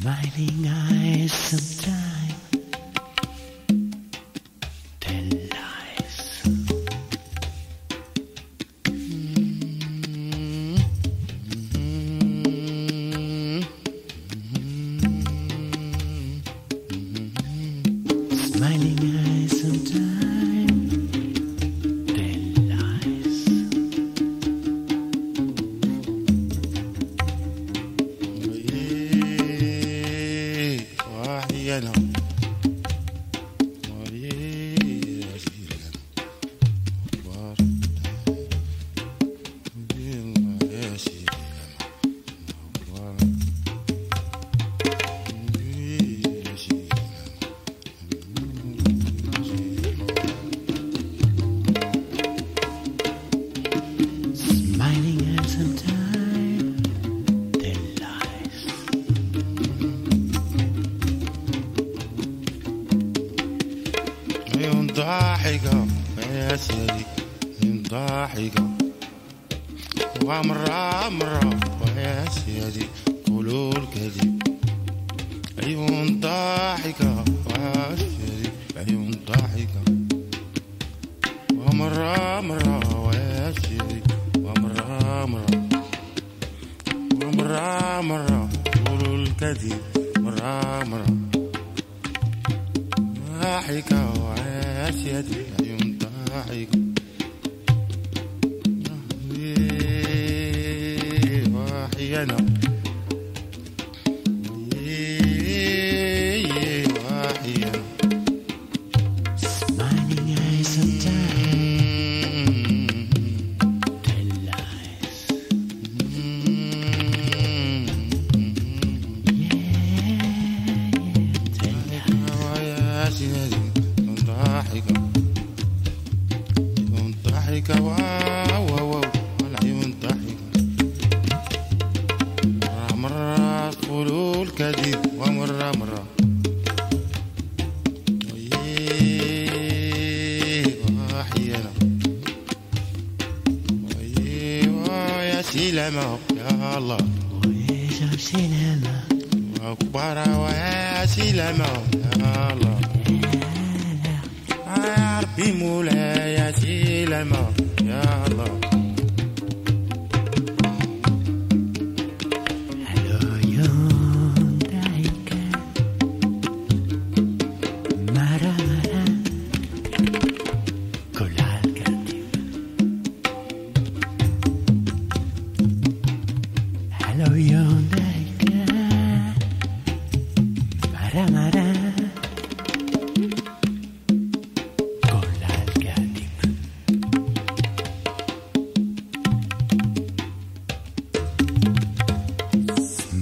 Smiling eyes sometimes you. يا سيدي ضاحكة ومرة مرة ويا سيدي قولوا الكذب. عيون ضاحكة ويا سيدي عيون ضاحكة ومرة مرة ويا سيدي ومرة مرة ومرة مرة قولوا الكذب. مرة مرة ضاحكة وعاسيتي عيون ضاحكة إيه، وحيانا ضاحكة واو واو والعيون ضاحكة مرة مرة تقولوا الكذب ومرة مرة. ويا سلامة يا الله. وإيش سينما أكبر ويا سلامة يا الله. يا ربي مولاي. يا سلامة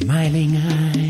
smiling eyes.